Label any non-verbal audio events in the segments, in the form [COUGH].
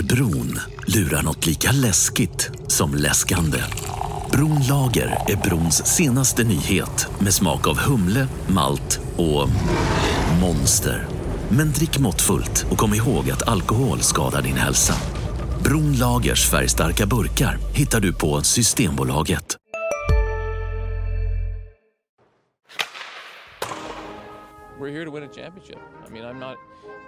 Under bron lurar något lika läskigt som läskande. Bronlager är brons senaste nyhet med smak av humle, malt och monster. Men drick måttfullt och kom ihåg att alkohol skadar din hälsa. Bronlagers färgstarka burkar hittar du på Systembolaget. we're here to win a championship. I mean, I'm not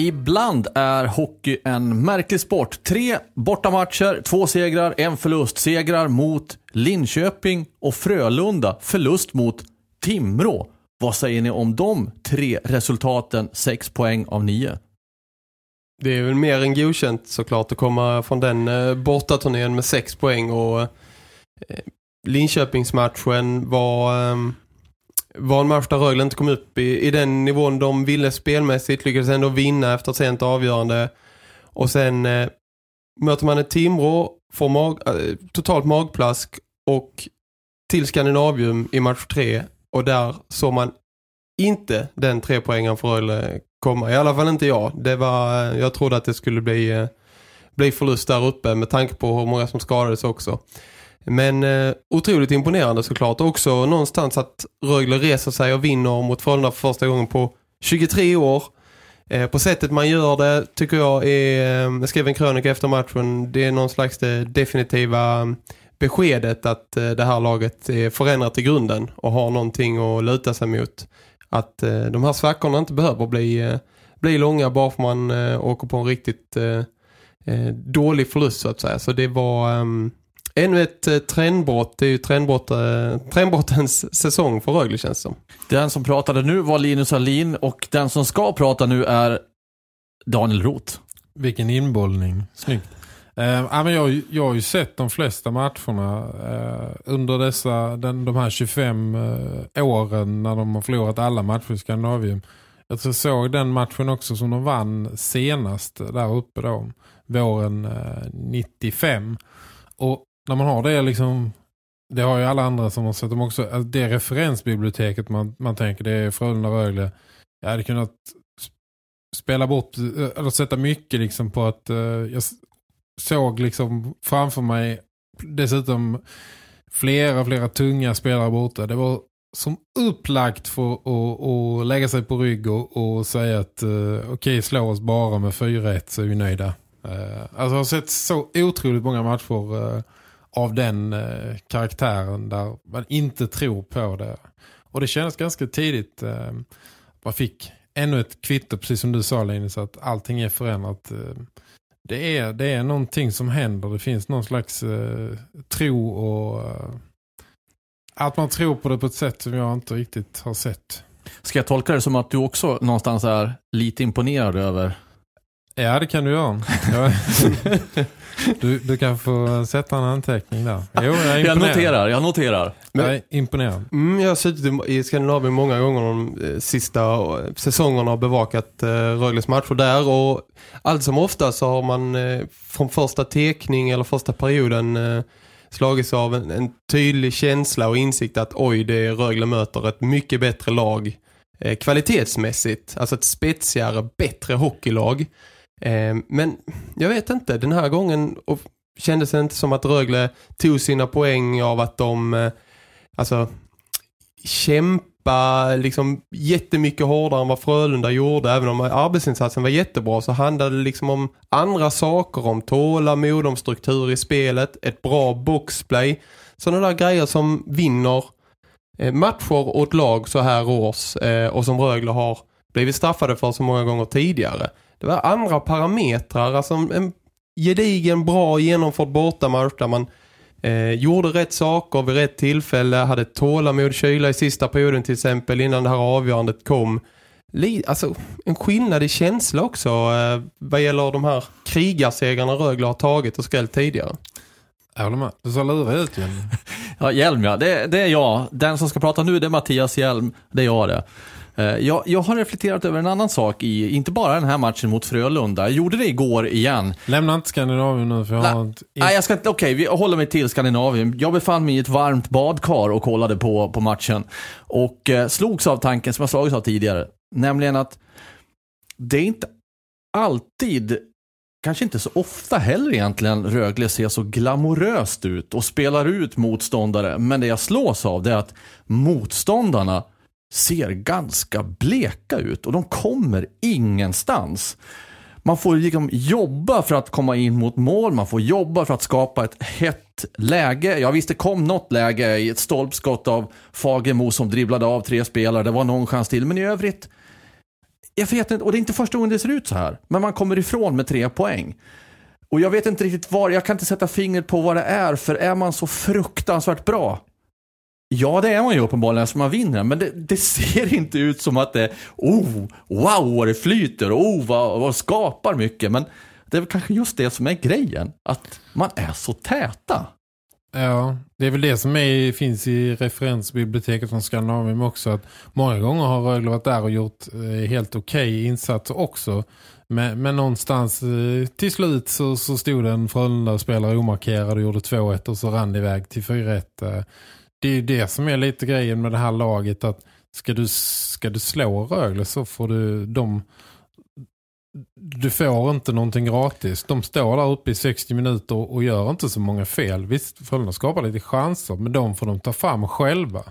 Ibland är hockey en märklig sport. Tre bortamatcher, två segrar, en förlust. Segrar mot Linköping och Frölunda. Förlust mot Timrå. Vad säger ni om de tre resultaten? Sex poäng av nio. Det är väl mer än godkänt såklart att komma från den eh, bortaturnén med sex poäng och eh, Linköpingsmatchen var, ehm, var en match där Rögle inte kom upp i, i den nivån de ville spelmässigt, lyckades ändå vinna efter sent avgörande. Och sen eh, möter man ett Timrå, får mag, eh, totalt magplask och till Skandinavium i match tre och där såg man inte den tre poängen för Rögle komma. I alla fall inte jag. Det var, eh, jag trodde att det skulle bli, eh, bli förlust där uppe med tanke på hur många som skadades också. Men eh, otroligt imponerande såklart. Också någonstans att Rögle reser sig och vinner mot Frölunda för första gången på 23 år. Eh, på sättet man gör det tycker jag är, eh, jag skrev en krönika efter matchen, det är någon slags det definitiva eh, beskedet att eh, det här laget är förändrat i grunden och har någonting att luta sig mot. Att eh, de här svackorna inte behöver bli, eh, bli långa bara för man eh, åker på en riktigt eh, dålig förlust så att säga. Så det var ehm, ännu ett eh, trendbrott. Det är ju trendbrott, eh, trendbrottens säsong för Rögle känns det som. Den som pratade nu var Linus Alin och den som ska prata nu är Daniel Roth. Vilken inbollning. Snyggt. Eh, men jag, jag har ju sett de flesta matcherna eh, under dessa, den, de här 25 eh, åren när de har förlorat alla matcher i Skandinavien. Jag tror jag såg den matchen också som de vann senast där uppe då, våren eh, 95. Och när man har det liksom, det har ju alla andra som har sett dem också, alltså det referensbiblioteket man, man tänker, det är Frölunda Rögle. Jag hade kunnat spela bort, eh, eller sätta mycket liksom på att eh, jag såg liksom framför mig dessutom flera, flera tunga spelare borta. Det var som upplagt för att, att lägga sig på rygg och, och säga att uh, okej, okay, slå oss bara med 4-1 så är vi nöjda. Uh, alltså jag har sett så otroligt många matcher uh, av den uh, karaktären där man inte tror på det. Och det kändes ganska tidigt. Uh, man fick ännu ett kvitto, precis som du sa Linus, att allting är förändrat. Uh, det är, det är någonting som händer. Det finns någon slags uh, tro och att man tror på det på ett sätt som jag inte riktigt har sett. Ska jag tolka det som att du också någonstans är lite imponerad över? Ja, det kan du göra. [LAUGHS] du, du kan få sätta en anteckning där. Jo, jag, jag noterar, jag noterar. Men, jag är imponerad. Mm, jag har suttit i Skandinavien många gånger de eh, sista säsongerna och bevakat eh, Rögles matcher där. Och allt som ofta så har man eh, från första tekning eller första perioden eh, slagits av en, en, tydlig känsla och insikt att oj, det är Rögle möter ett mycket bättre lag eh, kvalitetsmässigt. Alltså ett spetsigare, bättre hockeylag. Eh, men jag vet inte, den här gången och kändes det inte som att Rögle tog sina poäng av att de eh, alltså kämpa liksom jättemycket hårdare än vad Frölunda gjorde. Även om arbetsinsatsen var jättebra så handlade det liksom om andra saker. Om tålamod, om struktur i spelet, ett bra boxplay. Sådana där grejer som vinner eh, matcher åt lag så här års eh, och som Rögle har blivit straffade för så många gånger tidigare. Det var andra parametrar, alltså en gedigen, bra genomförd bortamatch där man eh, gjorde rätt saker vid rätt tillfälle, hade tålamod, kyla i sista perioden till exempel innan det här avgörandet kom. Alltså en skillnad i känsla också eh, vad gäller de här krigarsegarna Rögle har tagit och skrällt tidigare. Jag håller med. Du sa lura ut igen. [LAUGHS] Ja, Hjelm ja. Det, det är jag. Den som ska prata nu det är Mattias Hjelm. Det är jag det. Eh, Jag, jag har reflekterat över en annan sak i, inte bara den här matchen mot Frölunda. Jag gjorde det igår igen. Lämna inte Skandinavien nu för jag Nej, har inte... Nej, jag ska okej, vi håller mig till Skandinavien. Jag befann mig i ett varmt badkar och kollade på, på matchen. Och eh, slogs av tanken som jag slagits av tidigare. Nämligen att det är inte alltid, kanske inte så ofta heller egentligen, Rögle ser så glamoröst ut och spelar ut motståndare. Men det jag slås av det är att motståndarna ser ganska bleka ut och de kommer ingenstans. Man får liksom jobba för att komma in mot mål, man får jobba för att skapa ett hett läge. Ja visst, det kom något läge i ett stolpskott av Fagemo som dribblade av tre spelare, det var någon chans till, men i övrigt jag vet inte, och det är inte första gången det ser ut så här, men man kommer ifrån med tre poäng. Och jag vet inte riktigt var, jag kan inte sätta fingret på vad det är, för är man så fruktansvärt bra, Ja, det är man ju uppenbarligen som man vinner, men det, det ser [LAUGHS] inte ut som att det, oh, wow vad det flyter, oh vad, vad skapar mycket, men det är väl kanske just det som är grejen, att man är så täta. Ja, det är väl det som är, finns i referensbiblioteket från Skandinavien också. Att många gånger har Rögle varit där och gjort eh, helt okej insatser också. Men, men någonstans eh, till slut så, så stod en Frölunda-spelare omarkerad och gjorde 2-1 och så rann det iväg till 4-1. Det är ju det som är lite grejen med det här laget att ska du, ska du slå Rögle så får du de du får inte någonting gratis. De står där uppe i 60 minuter och gör inte så många fel. Visst, Frölunda skapar lite chanser, men de får de ta fram själva.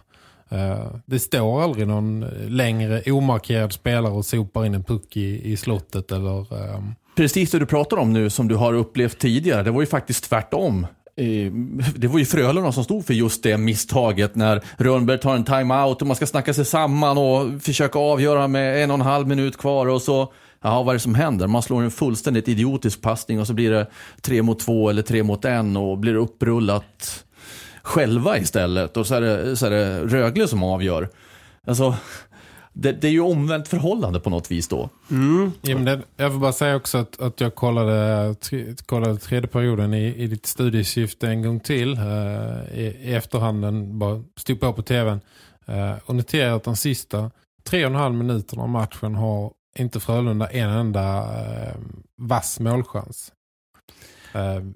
Eh, det står aldrig någon längre omarkerad spelare och sopar in en puck i, i slottet eller... Um... Precis det du pratar om nu som du har upplevt tidigare, det var ju faktiskt tvärtom. Det var ju Frölunda som stod för just det misstaget när Rönnberg tar en timeout och man ska snacka sig samman och försöka avgöra med en och en halv minut kvar och så Ja, vad är det som händer? Man slår en fullständigt idiotisk passning och så blir det tre mot två eller tre mot en och blir upprullat själva istället. Och så är det, så är det Rögle som avgör. Alltså, det, det är ju omvänt förhållande på något vis då. Mm. Ja, men det, jag får bara säga också att, att jag kollade, tre, kollade tredje perioden i, i ditt studiesyfte en gång till eh, i, i efterhanden. Bara stod på på tvn eh, och noterade att de sista tre och en halv minuterna av matchen har inte Frölunda en enda eh, vass målchans.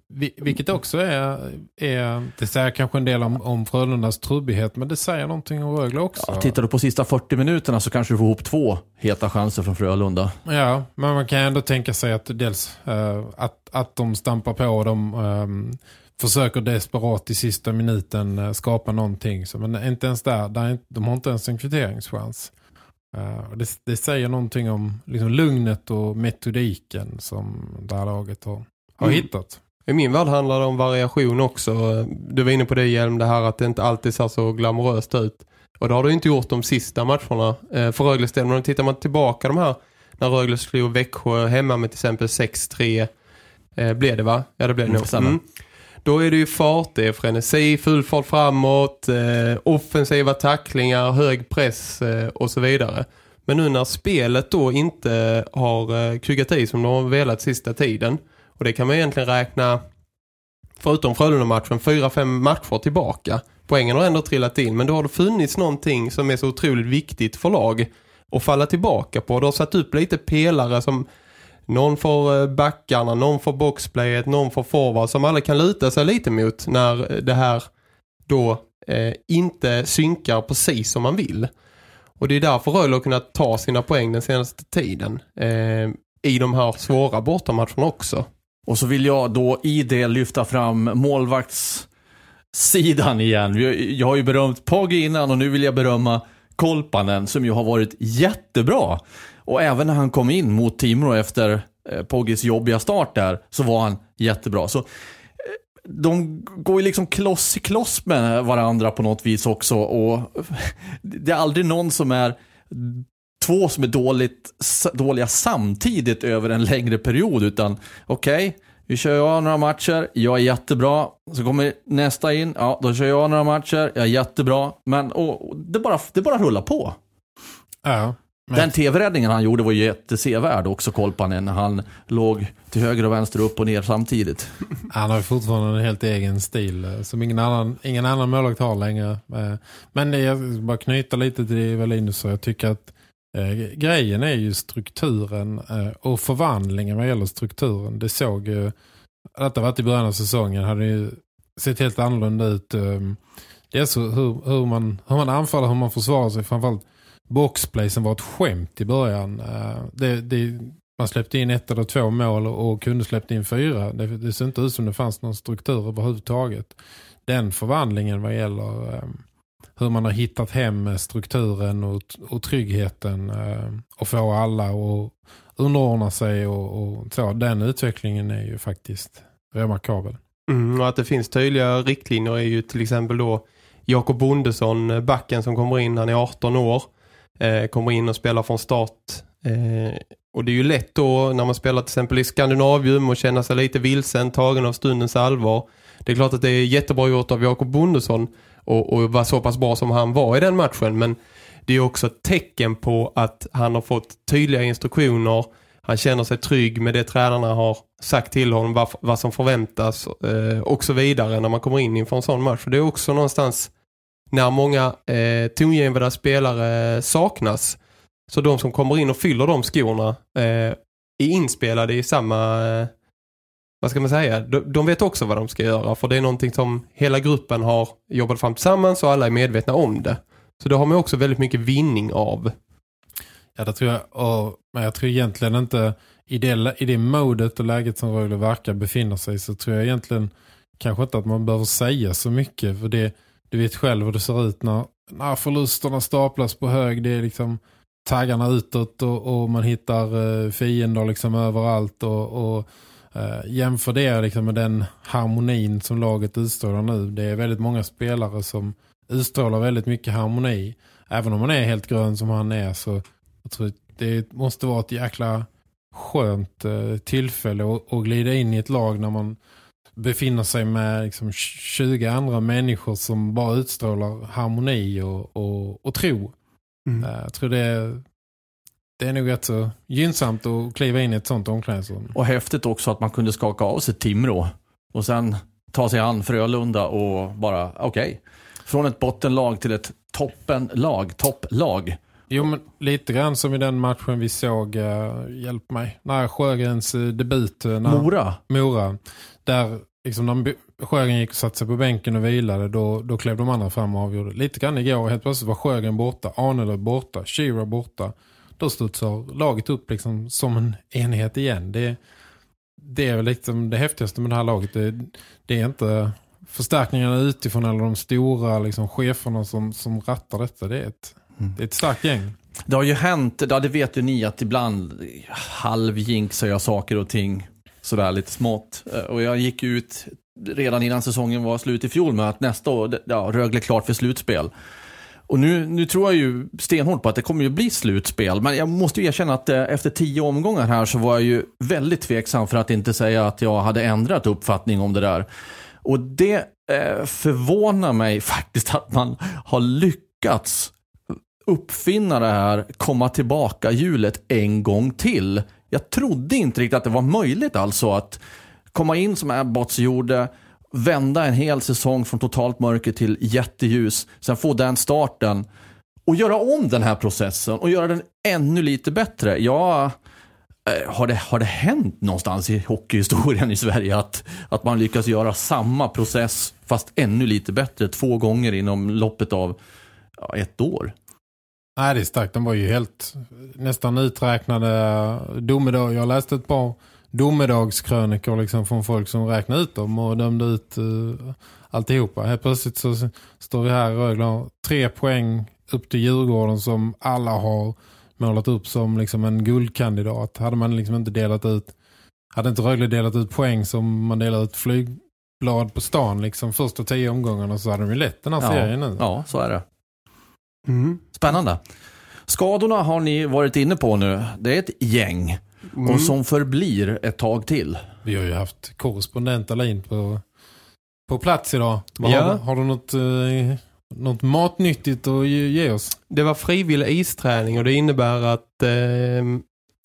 Vi, vilket också är, är, det säger kanske en del om, om Frölundas trubbighet, men det säger någonting om Rögle också. Ja, tittar du på sista 40 minuterna så kanske du får ihop två heta chanser från Frölunda. Ja, men man kan ändå tänka sig att dels eh, att, att de stampar på och de eh, försöker desperat i sista minuten eh, skapa någonting. Så, men inte ens där, där är inte- de har inte ens en kvitteringschans. Det, det säger någonting om liksom, lugnet och metodiken som det här laget har, har Mm. hittat. I min värld handlar det om variation också. Du var inne på det Hjelm, det här att det inte alltid ser så glamoröst ut. Och det har du inte gjort de sista matcherna eh, för Rögles del. Men tittar man tillbaka de här, när Rögle slog Växjö hemma med till exempel 6-3 eh, blev det va? Ja det blev det Mm, nog. stämmer. Då är det ju fart, det är frenesi, full fart framåt, eh, offensiva tacklingar, hög press eh, och så vidare. Men nu när spelet då inte har eh, kuggat i som de har velat sista tiden och det kan man egentligen räkna förutom Frölunda-matchen, fyra, fem matcher tillbaka. Poängen har ändå trillat in, men då har det funnits någonting som är så otroligt viktigt för lag att falla tillbaka på. Du har satt upp lite pelare som någon får eh, backarna, någon får boxplayet, någon får forward som alla kan luta sig lite mot när eh, det här då eh, inte synkar precis som man vill. Och det är därför Rögle har kunnat ta sina poäng den senaste tiden eh, i de här svåra bortamatcherna också. Och så vill jag då i det lyfta fram målvaktssidan igen. Jag- har ju berömt Pogge innan och nu vill jag berömma Kolpanen som ju har varit jättebra. Och även när han kom in mot Timrå efter eh, Pogges jobbiga start där så var han jättebra. Så eh, de går ju liksom kloss i kloss med varandra på något vis också och [LAUGHS] det är aldrig någon som är två som är dåligt, dåliga samtidigt över en längre period utan okej, vi kör jag några matcher, jag är jättebra. Så kommer nästa in, ja då kör jag några matcher, jag är jättebra. Men och, det, bara, det bara rullar på. Ja, Men- Den tv-räddningen han gjorde var ju jättesevärd också, Kolpanen, när han låg till höger och vänster, upp och ner samtidigt. [LAUGHS] Han har ju fortfarande en helt egen stil eh, som ingen annan, ingen annan målvakt har längre. Eh, Men jag ska bara knyta lite till det Evelinus sa. Jag tycker att eh, grejen är ju strukturen eh, och förvandlingen vad gäller strukturen. Det såg ju, detta varit i början av säsongen, hade ju sett helt annorlunda ut. Eh, Dels hur, hur, man, hur man anfaller, hur man försvarar sig. Framförallt boxplay som var ett skämt i början. Eh, Det, det, man släppte in ett eller två mål och kunde släppt in fyra. Det, det ser inte ut som det fanns någon struktur överhuvudtaget. Den förvandlingen vad gäller eh, hur man har hittat hem strukturen och, och tryggheten eh, och få alla att underordna sig och, och så. Den utvecklingen är ju faktiskt remarkabel. Mm, och att det finns tydliga riktlinjer är ju till exempel då Jakob Bondesson, eh, backen som kommer in, han är 18 år. Eh, kommer in och spelar från start. Eh, och det är ju lätt då när man spelar till exempel i Skandinavium och känner sig lite vilsen, tagen av stundens allvar. Det är klart att det är jättebra gjort av Jakob Bondesson och, och var så pass bra som han var i den matchen. Men det är också ett tecken på att han har fått tydliga instruktioner. Han känner sig trygg med det tränarna har sagt till honom, vad, vad som förväntas eh, och så vidare när man kommer in inför en sån match. För det är också någonstans när många eh, tongivande spelare saknas. Så de som kommer in och fyller de skorna eh, är inspelade i samma, eh, vad ska man säga, de, de vet också vad de ska göra. För det är någonting som hela gruppen har jobbat fram tillsammans och alla är medvetna om det. Så det har man också väldigt mycket vinning av. Ja, det tror jag. Och, men jag tror egentligen inte i det, i det modet och läget som Rögle verkar befinna sig så tror jag egentligen kanske inte att man behöver säga så mycket. För det, du vet själv hur det ser ut när, när förlusterna staplas på hög. Det är liksom taggarna utåt och, och man hittar eh, fiender liksom överallt. Och, och eh, jämför det liksom med den harmonin som laget utstrålar nu. Det är väldigt många spelare som utstrålar väldigt mycket harmoni. Även om man är helt grön som han är så jag tror det måste vara ett jäkla skönt eh, tillfälle att, att glida in i ett lag när man befinner sig med liksom 20 andra människor som bara utstrålar harmoni och, och, och tro. Mm. Eh, Jag tror det det är nog rätt så gynnsamt att kliva in i ett sånt omklädningsrum. Och häftigt också att man kunde skaka av sig Timrå och sen ta sig an Frölunda och bara, okej, från ett bottenlag till ett toppenlag, topplag. Jo, men lite grann som i den matchen vi såg, uh, hjälp mig, när Sjögrens uh, debut. Uh, när, Mora. Mora. Där liksom när Sjögren gick och satte sig på bänken och vilade, då, då klev de andra fram och avgjorde. Lite grann igår, helt plötsligt var Sjögren borta, Arnelöv borta, Shira borta. Då studsar laget upp liksom som en enhet igen. Det, det är väl liksom det häftigaste med det här laget. Det, det är inte förstärkningarna utifrån eller de stora liksom, cheferna som, som rattar detta. Det är ett, Mm. det är ett starkt gäng. Det har ju hänt, ja, det vet ju ni att ibland halvjinxar jag saker och ting sådär lite smått. Eh, Och jag gick ut redan innan säsongen var slut i fjol med att nästa år, ja, Rögle klart för slutspel. Och nu, nu tror jag ju stenhårt på att det kommer ju bli slutspel. Men jag måste ju erkänna att eh, efter tio omgångar här så var jag ju väldigt tveksam för att inte säga att jag hade ändrat uppfattning om det där. Och det eh, förvånar mig [LAUGHS] faktiskt att man har lyckats uppfinna det här komma tillbaka hjulet en gång till. Jag trodde inte riktigt att det var möjligt alltså att komma in som Abbots gjorde, vända en hel säsong från totalt mörker till jätteljus, sen få den starten och göra om den här processen och göra den ännu lite bättre. Ja, eh, har det, har det hänt någonstans i hockeyhistorien i Sverige att, att man lyckas göra samma process fast ännu lite bättre två gånger inom loppet av ja, ett år? Nej, det är starkt. De var ju helt nästan uträknade domedag. Jag läste ett par domedagskrönikor liksom från folk som räknade ut dem och dömde ut uh, alltihopa. Helt plötsligt så står vi här i Rögle och har tre poäng upp till Djurgården som alla har målat upp som liksom en guldkandidat. Hade man liksom inte delat ut hade inte Rögle delat ut poäng som man delar ut flygblad på stan liksom första tio omgångarna så hade de ju lätt den här serien nu. Ja, så är det. Mm. Spännande. Skadorna har ni varit inne på nu. Det är ett gäng. Mm. Och som förblir ett tag till. Vi har ju haft korrespondent Alin på, på plats idag. Ja. Har, du- har du något, eh, något matnyttigt att ge, ge oss? Det var frivillig isträning och det innebär att eh,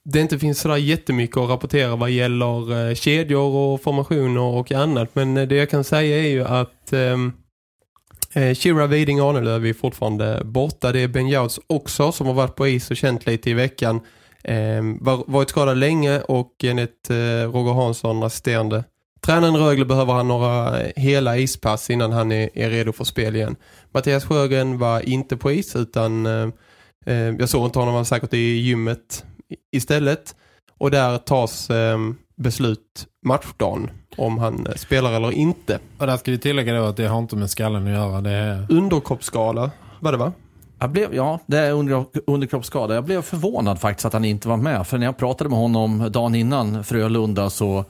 det inte finns sådär jättemycket att rapportera vad gäller eh, kedjor och formationer och annat. Men eh, det jag kan säga är ju att ehm, eh, Shira Widing Arnelöv är fortfarande borta. Det är Ben Jouds också som har varit på is och känt lite i veckan. Eh, var, varit skadad länge och enligt eh, Roger Hansson resterande Tränaren Rögle behöver han några hela ispass innan han är, är redo för spel igen. Mattias Sjögren var inte på is utan eh, eh jag såg inte honom, var säkert i gymmet istället. Och där tas eh, beslut matchdagen om han eh, spelar eller inte. Och där ska vi tillägga då att det har inte med skallen att göra. Det är... Underkroppsskala, vad det var? Jag blev, ja, det är under, underkroppsskada. Jag blev förvånad faktiskt att han inte var med. För när jag pratade med honom dagen innan Frölunda så äh,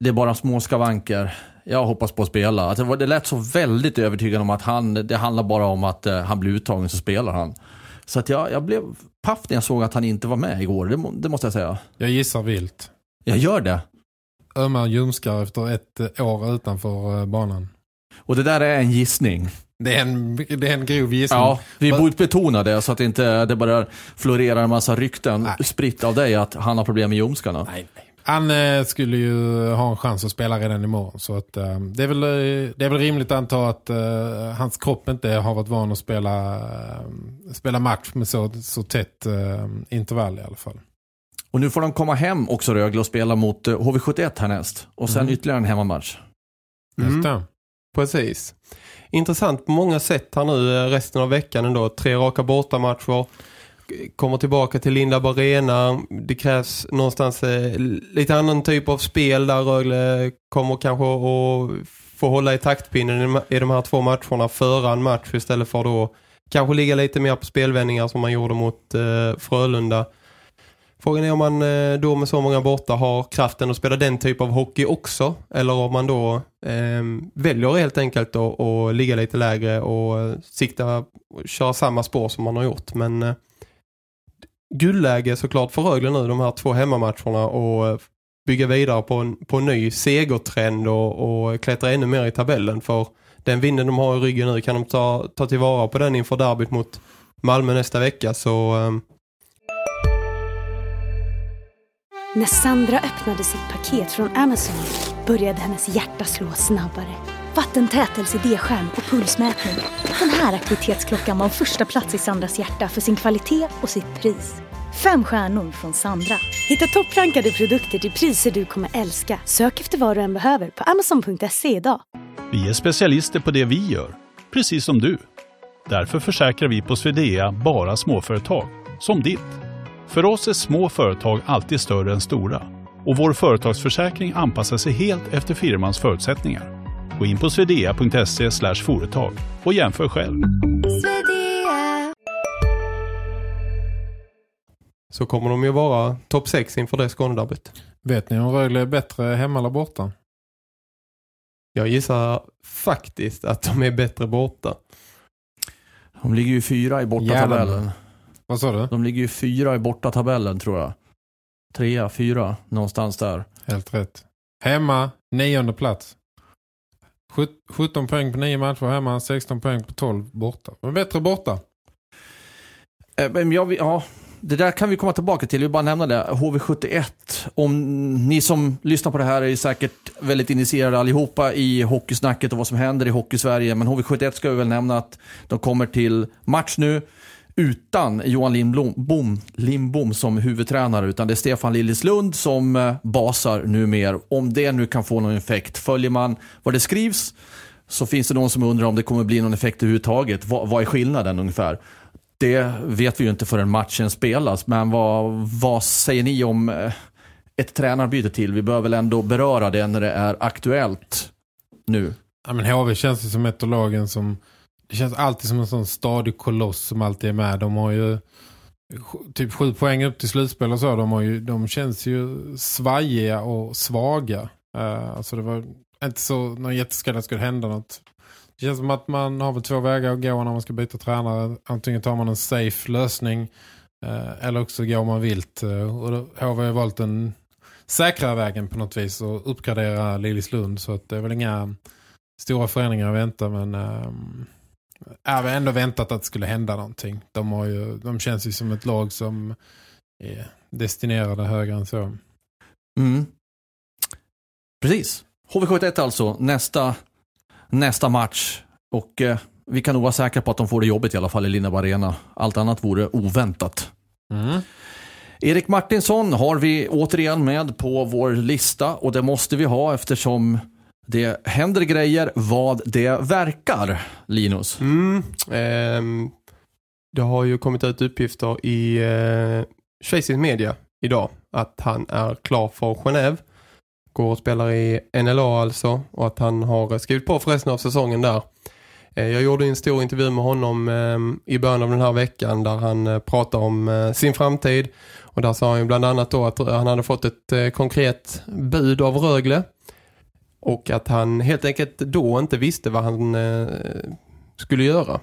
det är bara små skavanker. Jag hoppas på att spela. Det, var, det lät så väldigt övertygande om att han, det handlar bara om att uh, han blir uttagen så spelar han. Så att jag, jag blev paff när jag såg att han inte var med igår. Det, det måste jag säga. Jag gissar vilt. Jag gör det. Ömma ljumskar efter ett eh, år utanför eh, banan. Och det där är en gissning. Det är en, det är en grov gissning. Ja, vi borde betona det så att inte det bara florerar en massa rykten nej. spritt av dig att han har problem med ljumskarna. Nej, nej. Han eh, skulle ju ha en chans att spela redan imorgon. Så att, eh, det, är väl, eh, det är väl rimligt att anta att eh, hans kropp inte har varit van att spela, eh, spela match med så, så tätt eh, intervall i alla fall. Och nu får de komma hem också Rögle och spela mot HV71 härnäst. Och sen mm. ytterligare en hemmamatch. Mm. Det. Precis. Intressant på många sätt här nu eh, resten av veckan ändå. Tre raka bortamatcher kommer tillbaka till Linda Barena. Det krävs någonstans eh, lite annan typ av spel där Rögle kommer kanske att få hålla i taktpinnen i de här två matcherna före en match istället för då kanske ligga lite mer på spelvändningar som man gjorde mot eh, Frölunda. Frågan är om man eh, då med så många borta har kraften att spela den typ av hockey också. Eller om man då eh, väljer helt enkelt att ligga lite lägre och sikta och köra samma spår som man har gjort. Men eh, guldläge såklart för Rögle nu de här två hemmamatcherna och eh, bygga vidare på en, på en ny segertrend och, och klättra ännu mer i tabellen för den vinden de har i ryggen nu kan de ta, ta tillvara på den inför derbyt mot Malmö nästa vecka så... Eh, När Sandra öppnade sitt paket från Amazon började hennes hjärta slå snabbare. Vattentät LCD-skärm och pulsmätning. Den här aktivitetsklockan var första plats i Sandras hjärta för sin kvalitet och sitt pris. Fem stjärnor från Sandra. Hitta topprankade produkter till priser du kommer älska. Sök efter vad du än behöver på amazon.se idag. Vi är specialister på det vi gör, precis som du. Därför försäkrar vi på Swedea bara småföretag, som ditt. För oss är små företag alltid större än stora och vår företagsförsäkring anpassar sig helt efter firmans förutsättningar. Gå in på swedea.se företag och jämför själv. Så kommer de ju vara topp 6 inför det Skånedarbyt. Vet ni om Rögle är bättre hemma eller borta? Jag gissar faktiskt att de är bättre borta. De ligger ju fyra i borta tabellen. Vad sa du? De ligger ju fyra i borta tabellen tror jag. Trea, fyra, någonstans där. Helt rätt. Hemma, nionde plats. 17 poäng på 9 matcher hemma, 16 poäng på 12 borta. Men bättre borta. Eh, men jag, ja, det där kan vi komma tillbaka till. Jag vill bara nämna det. HV71. Om ni som lyssnar på det här är säkert väldigt initierade allihopa i hockeysnacket och vad som händer i Hockeysverige. Men HV71 ska vi väl nämna att de kommer till match nu utan Johan Lindbom, Lindbom som huvudtränare utan det är Stefan Lillislund som eh, basar numer. Om det nu kan få någon effekt. Följer man vad det skrivs så finns det någon som undrar om det kommer bli någon effekt överhuvudtaget. Vad, vad är skillnaden ungefär? Det vet vi ju inte förrän matchen spelas men vad, vad säger ni om eh, ett tränarbyte till? Vi bör väl ändå beröra det när det är aktuellt nu. Ja, men HV känns ju som ett av lagen som det känns alltid som en sån stadig koloss som alltid är med. De har ju typ sju poäng upp till slutspel och så. De, har ju, de känns ju svajiga och svaga. Uh, alltså det var inte så någon jätteskada skulle hända något. Det känns som att man har väl två vägar att gå när man ska byta tränare. Antingen tar man en safe lösning uh, eller också går man vilt. Uh, och då har vi valt den säkra vägen på något vis och uppgradera Lillislund så att det är väl inga stora förändringar att vänta men... Um, jag har ändå väntat att det skulle hända någonting. De, har ju, de känns ju som ett lag som är destinerade högre än så. Mm. Precis. HV71 alltså, nästa, nästa match. Och eh, vi kan nog vara säkra på att de får det jobbet i alla fall i Linnarp Arena. Allt annat vore oväntat. Mm. Erik Martinsson har vi återigen med på vår lista och det måste vi ha eftersom det händer grejer vad det verkar, Linus. Mm, ehm, det har ju kommit ut uppgifter i eh, schweizisk media idag att han är klar för Genève. Går och spelar i NLA alltså och att han har eh, skrivit på för resten av säsongen där. Eh, jag gjorde en stor intervju med honom eh, i början av den här veckan där han eh, pratar om eh, sin framtid och där sa han ju bland annat då att han hade fått ett eh, konkret bud av Rögle och att han helt enkelt då inte visste vad han eh, skulle göra.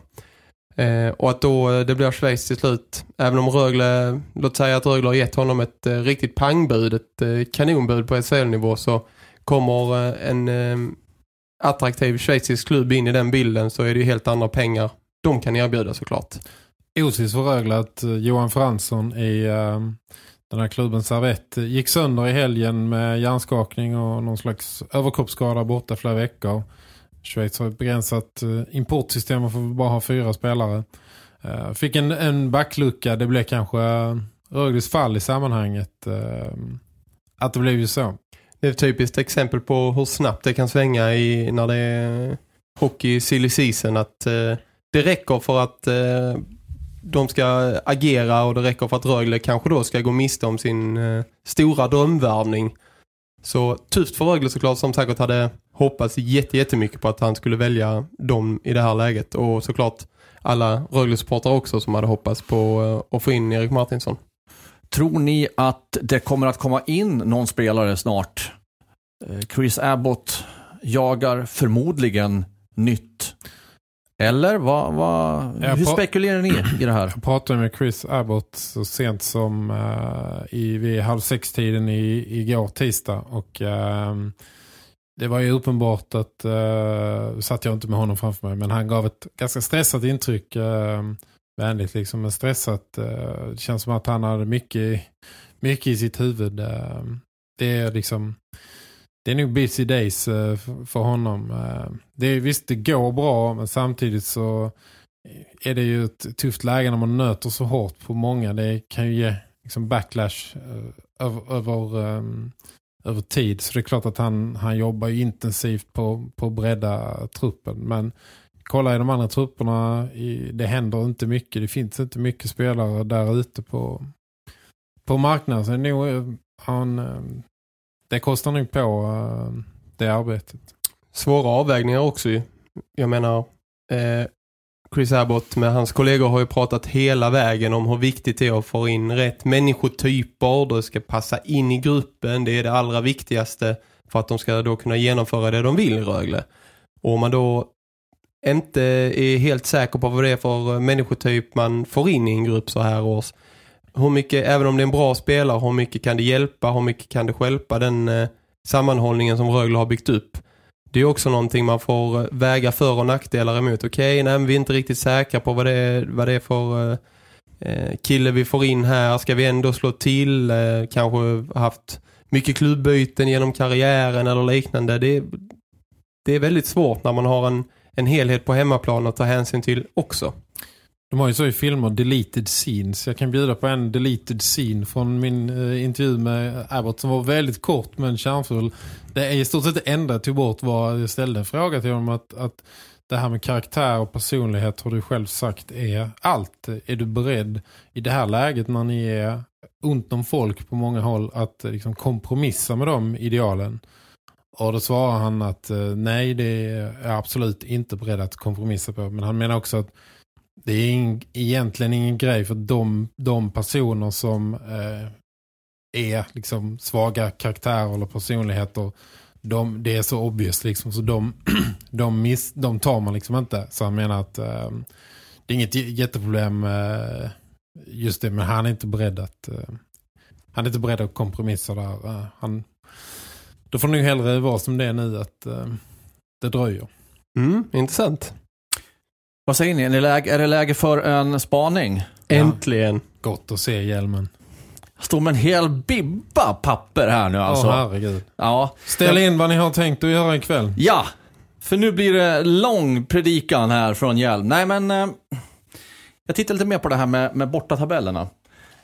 Eh, och att då det blir Schweiz till slut, även om Rögle, låt säga att Rögle har gett honom ett eh, riktigt pangbud, ett eh, kanonbud på SHL-nivå så kommer eh, en eh, attraktiv schweizisk klubb in i den bilden så är det ju helt andra pengar de kan erbjuda såklart. Osis för Rögle att eh, Johan Fransson i eh, den här klubben Servett gick sönder i helgen med hjärnskakning och någon slags överkroppsskada borta flera veckor. Schweiz har ett begränsat eh, importsystem och får bara ha fyra spelare. Eh, fick en, en backlucka, det blev kanske eh, Rögles fall i sammanhanget. Att det blev ju så. Det är ett typiskt exempel på hur snabbt det kan svänga i, när det är hockey silly season att det räcker för att de ska agera och det räcker för att Rögle kanske då ska gå miste om sin eh, stora drömvärvning. Så tufft för Rögle såklart som säkert hade hoppats jättemycket på att han skulle välja dem i det här läget och såklart alla Rögle-supportrar också som hade hoppats på eh, att få in Erik Martinsson. Tror ni att det kommer att komma in någon spelare snart? Eh, Chris Abbott jagar förmodligen nytt. Eller vad, vad, hur spekulerar ni i det här? Jag pratade med Chris Abbott så sent som eh, i, vid halv sex-tiden i, igår tisdag. Och ehm, det var ju uppenbart att, uh, satt jag inte med honom framför mig, men han gav ett ganska stressat intryck. Uh, vänligt liksom, men stressat. eh, det känns som att han hade mycket, mycket i sitt huvud. eh, det är liksom... Det är nog busy days eh, för- honom. Eh. Det är, visst, det går bra, men samtidigt så är det ju ett tufft läge när man nöter så hårt på många. Det kan ju ge liksom backlash eh, över, över, ehm, över tid. Så det är klart att han, han jobbar intensivt på, på att bredda truppen. Men kolla i de andra trupperna, det händer inte mycket. Det finns inte mycket spelare där ute på, på marknaden. Så det, är nog, han, ehm, det kostar nog på uh, det arbetet. svåra avvägningar också ju. Jag menar, eh, Chris Abbott med hans kollegor har ju pratat hela vägen om hur viktigt det är att få in rätt människotyper. Det ska passa in i gruppen. Det är det allra viktigaste för att de ska då kunna genomföra det de vill i Rögle. Och om man då inte är helt säker på vad det är för människotyp man får in i en grupp så här års. Hur mycket, även om det är en bra spelare, hur mycket kan det hjälpa? Hur mycket kan det skälpa den eh, sammanhållningen som Rögle har byggt upp? Det är också någonting man får eh, väga för- och nackdelar emot. Okej, nej, vi är inte riktigt säkra på vad det är, vad det är för eh, eh, kille vi får in här. Ska vi ändå slå till? Eh, kanske haft mycket klubbyten genom karriären eller liknande. Det, är- det är väldigt svårt när man har en, en helhet på hemmaplan att ta hänsyn till också. De har ju så i filmer deleted scenes. Jag kan bjuda på en deleted scene från min eh, intervju med Abbott som var väldigt kort men kärnfull. Det är i stort sett det enda jag tog bort var jag ställde en fråga till honom att, att det här med karaktär och personlighet har du själv sagt är allt. Är du beredd i det här läget när ni är ont om folk på många håll att eh, liksom kompromissa med de idealen? Och då svarar han att eh, nej det är jag absolut inte beredd att kompromissa på. Men han menar också att det är in, egentligen ingen grej för de, de personer som eh, är liksom svaga karaktärer eller personligheter. De, det är så obvious liksom så de, [CLEARS THROAT] de, miss, de tar man liksom inte. Så han menar att eh, det är inget jätteproblem eh, just det men han är inte beredd att eh, han är inte beredd att kompromissa där eh, han, då får det nog hellre vara som det är nu att eh, det dröjer. Mm, intressant. Vad säger ni? Är det läge, är det läge för en spaning? Äntligen. Gott att se hjälmen. Står med en hel bibba papper här nu alltså. Åh herregud. ja. Ställ in vad ni har tänkt att göra ikväll. Ja, för nu blir det lång predikan här från Hjelm. Nej men, eh, jag tittar lite mer på det här med, med bortatabellerna.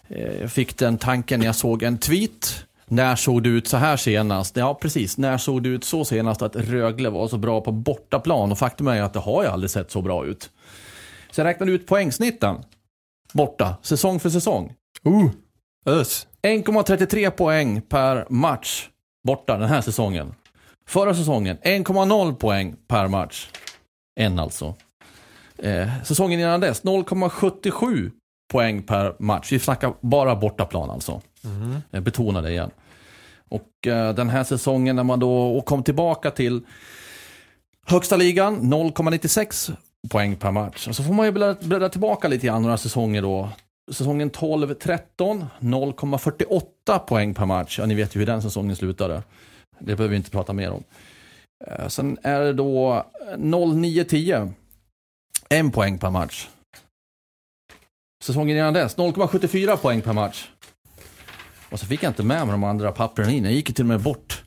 Eh, jag fick den tanken när jag såg en tweet. När såg det ut så här senast? Ja, precis. När såg det ut så senast att Rögle var så bra på bortaplan? Och faktum är att det har ju aldrig sett så bra ut. Så jag räknade ut poängsnitten. Borta, säsong för säsong. Uh, ös. 1,33 poäng per match borta den här säsongen. Förra säsongen 1,0 poäng per match. En alltså. Eh, säsongen innan dess 0,77 poäng per match. Vi snackar bara bortaplan alltså. Jag betonar det igen. Och eh, den här säsongen när man då kom tillbaka till högsta ligan 0,96 poäng per match. Och så får man ju bläddra, tillbaka lite grann några säsonger då. Säsongen 12-13 0,48 poäng per match. Ja, ni vet ju hur den säsongen slutade. Det behöver vi inte prata mer om. Eh, sen är det då eh, 09-10. En poäng per match. Säsongen innan dess 0,74 poäng per match. Och så fick jag inte med mig de andra pappren in. Jag gick ju till och med bort.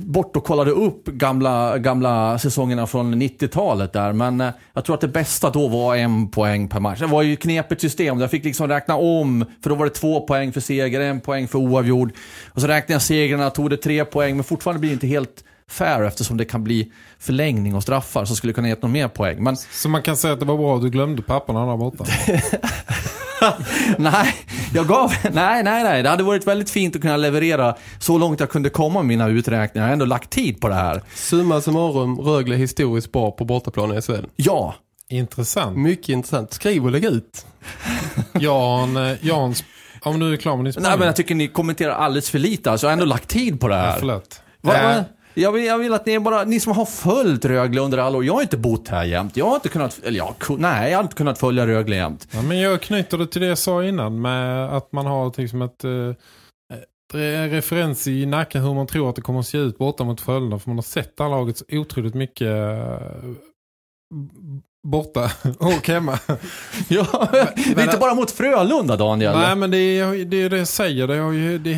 Bort och kollade upp gamla, gamla säsongerna från 90-talet där. Men eh, jag tror att det bästa då var en poäng per match. Det var ju ett knepigt system. Jag fick liksom räkna om. För då var det två poäng för seger, en poäng för oavgjord. Och så räknade jag segrarna, tog det tre poäng. Men fortfarande blir det inte helt fair eftersom det kan bli förlängning och straffar som skulle kunna ge någon mer poäng. Men Så man kan säga att det var bra att du glömde papperna där borta. [LAUGHS] [LAUGHS] nej, jag gav, nej, nej, nej. Det hade varit väldigt fint att kunna leverera så långt jag kunde komma med mina uträkningar. Jag har ändå lagt tid på det här. Summa summarum, Rögle historiskt bra på bortaplan i SHL. Ja, Intressant. Mycket intressant. Skriv och lägg ut. [LAUGHS] Jan, eh, Jan, om du är klar med din nej, men jag tycker ni kommenterar alldeles för lite. Alltså, jag har ändå lagt tid på det Ja, här. förlåt. Va, va? Jag, vill, jag vill att ni bara, ni som har följt Rögle under alla år. Jag har inte bott här jämt. Jag har inte kunnat, eller jag, nej, jag har inte kunnat följa Rögle jämt. Ja, men jag knyter det till det jag sa innan med att man har liksom ett eh, en eh, referens i nacken hur man tror att det kommer att se ut borta mot Frölunda. För man har sett det här laget så otroligt mycket eh, borta [LAUGHS] och hemma. [LAUGHS] Ja, det är inte bara mot Frölunda, Daniel. Nej men det är, det är det jag säger. Det har ju, det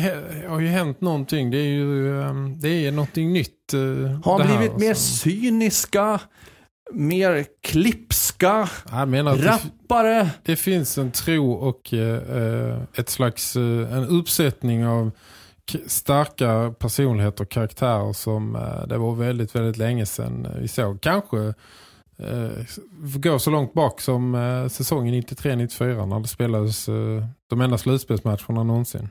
har ju hänt någonting. Det är ju ehm, det är någonting nytt. eh, har här, blivit mer alltså. cyniska, mer klipska, att det, rappare. det finns en tro och eh, ett slags eh, en uppsättning av starka personligheter och karaktärer som eh, det var väldigt, väldigt länge sedan vi såg. Kanske eh, gå så långt bak som eh, säsongen 93-94 när det spelades eh, de enda slutspelsmatcherna någonsin.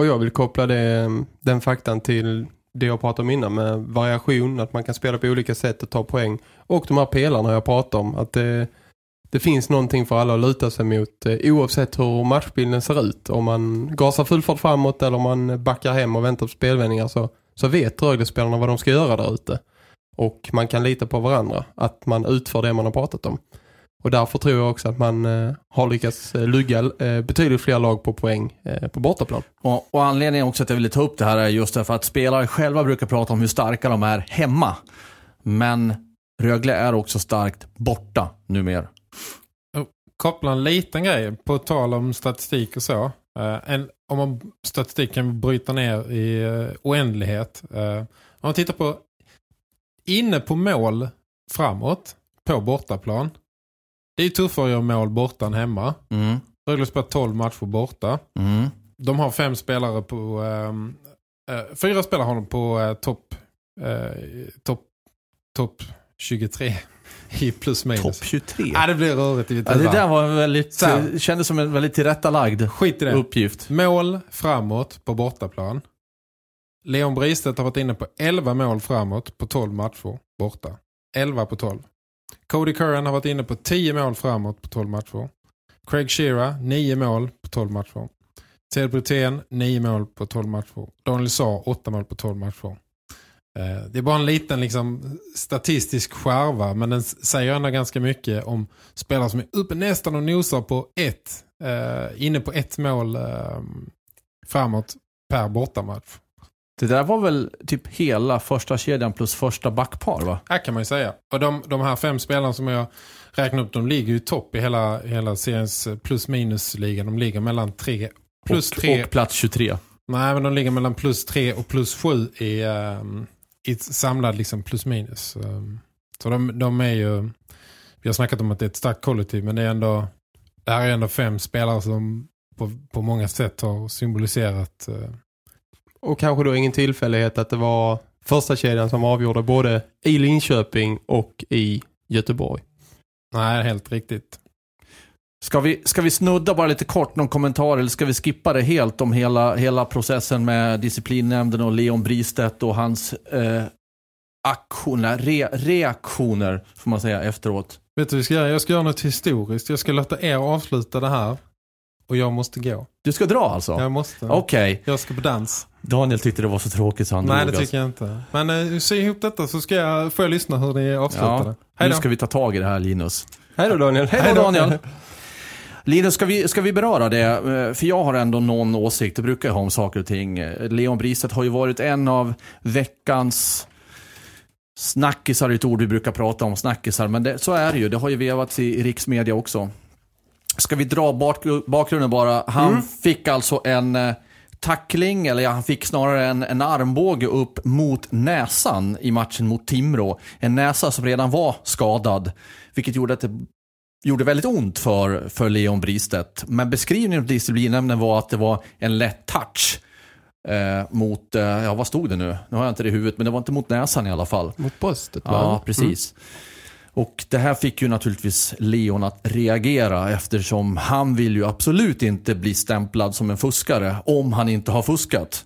Och jag vill koppla det, den faktan till det jag pratade om innan med variation, att man kan spela på olika sätt och ta poäng. Och de här pelarna jag pratade om, att det, det finns någonting för alla att luta sig mot eh, oavsett hur matchbilden ser ut. Om man gasar full fart framåt eller om man backar hem och väntar på spelvändningar så, så vet Rögle-spelarna vad de ska göra där ute. Och man kan lita på varandra, att man utför det man har pratat om. Och därför tror jag också att man eh, har lyckats eh, lugga eh, betydligt fler lag på poäng eh, på bortaplan. Och, och anledningen också att jag ville ta upp det här är just därför att spelare själva brukar prata om hur starka de är hemma. Men Rögle är också starkt borta numera. koppla en liten grej på tal om statistik och så. Eh, en, om man statistik kan bryta ner i uh, oändlighet. Eh, om man tittar på inne på mål framåt på bortaplan. Det är ju tuffare att göra mål borta än hemma. Mm. Rögle spelar 12 matcher borta. Mm. De har fem spelare på... ehm, eh, fyra spelare har de på uh, topp uh, top, top 23 i plus minus. Topp 23. Ja, det blir rörigt Ja, det där var väldigt, Så eh, kändes som en väldigt tillrättalagd Skit i det. uppgift. Mål framåt på bortaplan. Leon Bristedt har varit inne på 11 mål framåt på 12 matcher borta. 11 på 12. Cody Curran har varit inne på 10 mål framåt på 12 matcher. Craig Shearer 9 mål på 12 matcher. Ted Brithén 9 mål på 12 matcher. Daniel Sa 8 mål på 12 matcher. Eh, det är bara en liten liksom, statistisk skärva men den säger ändå ganska mycket om spelare som är uppe nästan och nosar på ett, eh, inne på ett mål eh, framåt per bortamatch. Det där var väl typ hela första kedjan plus första backpar va? Här kan man ju säga. Och de, de här fem spelarna som jag räknar upp, de ligger ju topp i hela, hela seriens plus minus liga. De ligger mellan tre plus och, tre. och plats 23. Nej, men de ligger mellan plus tre och plus sju i, um, i samlad liksom plus minus. Um, så de, de är ju, vi har snackat om att det är ett starkt kollektiv, men det är ändå, det här är ändå fem spelare som på, på många sätt har symboliserat uh, Och kanske då ingen tillfällighet att det var första kedjan som avgjorde både i Linköping och i Göteborg. Nej, helt riktigt. Ska vi, ska vi snudda bara lite kort någon kommentar eller ska vi skippa det helt om hela, hela processen med disciplinnämnden och Leon Bristedt och hans eh, aktioner, re, reaktioner får man säga efteråt. Vet du vad vi ska göra? Jag ska göra något historiskt. Jag ska låta er avsluta det här. Och jag måste gå. Du ska dra alltså? Jag måste. Okej. Jag ska på dans. Daniel tyckte det var så tråkigt så han Nej, drog, det tycker jag inte. Men eh, sy ihop detta så ska jag, får jag lyssna hur ni avslutar Ja, det. Nu ska vi ta tag i det här Linus. Hej då Daniel. Hej då Daniel. Linus, ska vi, ska vi beröra det? Eh, För jag har ändå någon åsikt, det brukar jag ha om saker och ting. Eh, Leon Bristedt har ju varit en av veckans snackisar, ett ord vi brukar prata om, snackisar. Men det, så är det ju, det har ju vevats i, i riksmedia också. Ska vi dra bak, bakgrunden bara? Han fick alltså en eh, tackling, eller ja, han fick snarare en, en armbåge upp mot näsan i matchen mot Timrå. En näsa som redan var skadad, vilket gjorde att det gjorde väldigt ont för, för Leon Bristedt. Men beskrivningen av disciplinnämnden var att det var en lätt touch eh, mot, eh, ja vad stod det nu? Nu har jag inte det i huvudet, men det var inte mot näsan i alla fall. Mot bröstet va? Ja, precis. Och det här fick ju naturligtvis Leon att reagera eftersom han vill ju absolut inte bli stämplad som en fuskare om han inte har fuskat.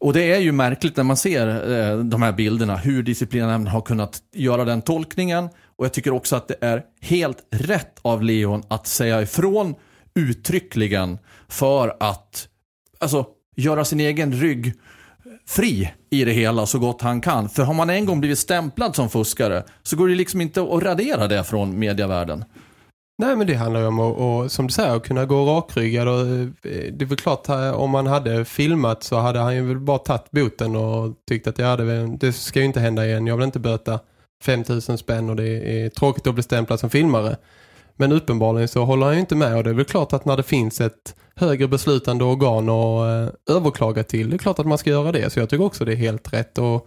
Och det är ju märkligt när man ser eh, de här bilderna hur disciplinnämnden har kunnat göra den tolkningen. Och jag tycker också att det är helt rätt av Leon att säga ifrån uttryckligen för att alltså, göra sin egen rygg fri i det hela så gott han kan. För har man en gång blivit stämplad som fuskare så går det liksom inte att radera det från medievärlden. Nej men det handlar ju om att, och, som du säger, att kunna gå rakryggad och eh, det är väl klart eh, om man hade filmat så hade han ju väl bara tagit boten och tyckt att ja, det, det ska ju inte hända igen, jag vill inte böta 5000 spänn och det är tråkigt att bli stämplad som filmare. Men uppenbarligen så håller han ju inte med och det är väl klart att när det finns ett högre beslutande organ att eh, överklaga till, det är klart att man ska göra det. Så jag tycker också det är helt rätt och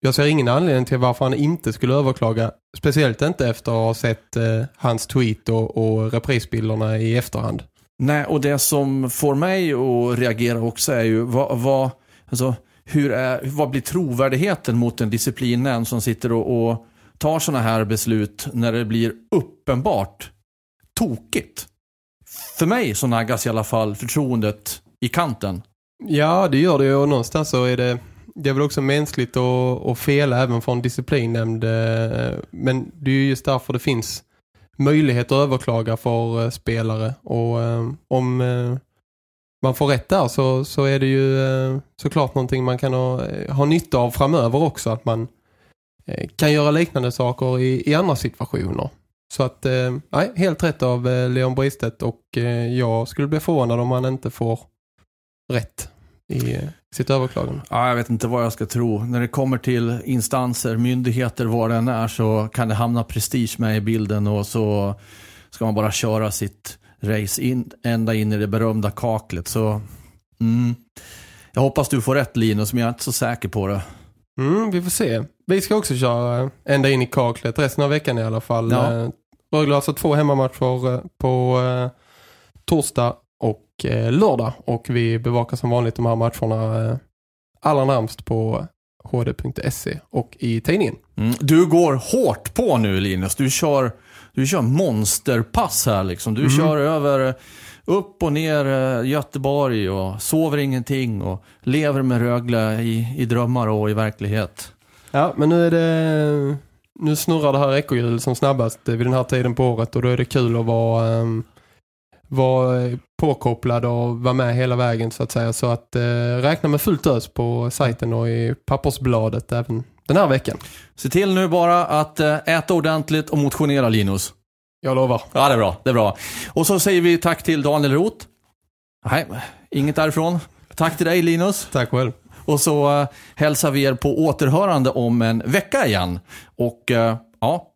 jag ser ingen anledning till varför han inte skulle överklaga. Speciellt inte efter att ha sett eh, hans tweet och, och reprisbilderna i efterhand. Nej, och det som får mig att reagera också är ju vad, vad, alltså, hur är, vad blir trovärdigheten mot en disciplinen som sitter och, och tar sådana här beslut när det blir uppenbart tokigt? För mig så naggas i alla fall förtroendet i kanten. Ja, det gör det ju och någonstans så är det det är väl också mänskligt att, att fela även från disciplinnämnd eh, men det är ju just därför det finns möjlighet att överklaga för eh, spelare och eh, om man får rätt där så, så är det ju såklart någonting man kan ha, ha nytta av framöver också att man Eh, kan göra liknande saker i, i andra situationer. Så att, eh, nej, helt rätt av eh, Leon Bristedt och jag skulle bli förvånad om han inte får rätt i sitt överklagande. Ja, jag vet inte vad jag ska tro. När det kommer till instanser, myndigheter, vad det än är så kan det hamna prestige med i bilden och så ska man bara köra sitt race in, ända in i det berömda kaklet. Så mm. Jag hoppas du får rätt Linus, men jag är inte så säker på det. Mm, vi får se. Vi ska också köra ända in i kaklet resten av veckan i alla fall. Ja. Eh, Rögle har alltså två hemmamatcher eh, på eh, torsdag och lördag. Och vi bevakar som vanligt de här matcherna allra närmst på hd.se och i tidningen. Mm. Du går hårt på nu Linus. Du kör, du kör monsterpass här liksom. Du Mm. kör över upp och ner eh, Göteborg och sover ingenting och lever med Rögle i, i drömmar och i verklighet. Ja, men nu är det nu snurrar det här ekorrhjul som snabbast vid den här tiden på året och då är det kul att vara, um, vara påkopplad och vara med hela vägen så att säga. Så att uh, räkna med fullt ös på sajten och i pappersbladet även den här veckan. Se till nu bara att eh, äta ordentligt och motionera Linus. Jag lovar. Ja, det är bra. Det är bra. Och så säger vi tack till Daniel Roth. Nej, inget därifrån. Tack till dig Linus. Tack själv. Och så eh, hälsar vi er på återhörande om en vecka igen. Och eh, ja,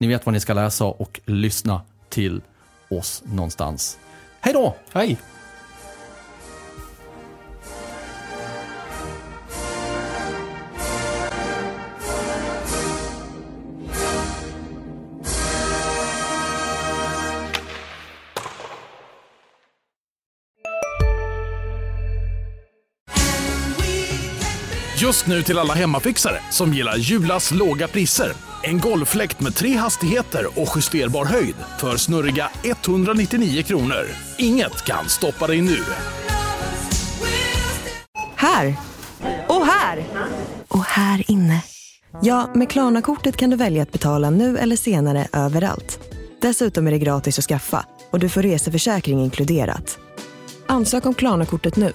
ni vet vad ni ska läsa och lyssna till oss någonstans. Hej då! Hej! Just nu till alla hemmafixare som gillar Julas låga priser. En golffläkt med tre hastigheter och justerbar höjd för snurriga 199 kronor. Inget kan stoppa dig nu. Här! Och här! Och här inne. Ja, med Klarna-kortet kan du välja att betala nu eller senare överallt. Dessutom är det gratis att skaffa och du får reseförsäkring inkluderat. Ansök om Klarna-kortet nu.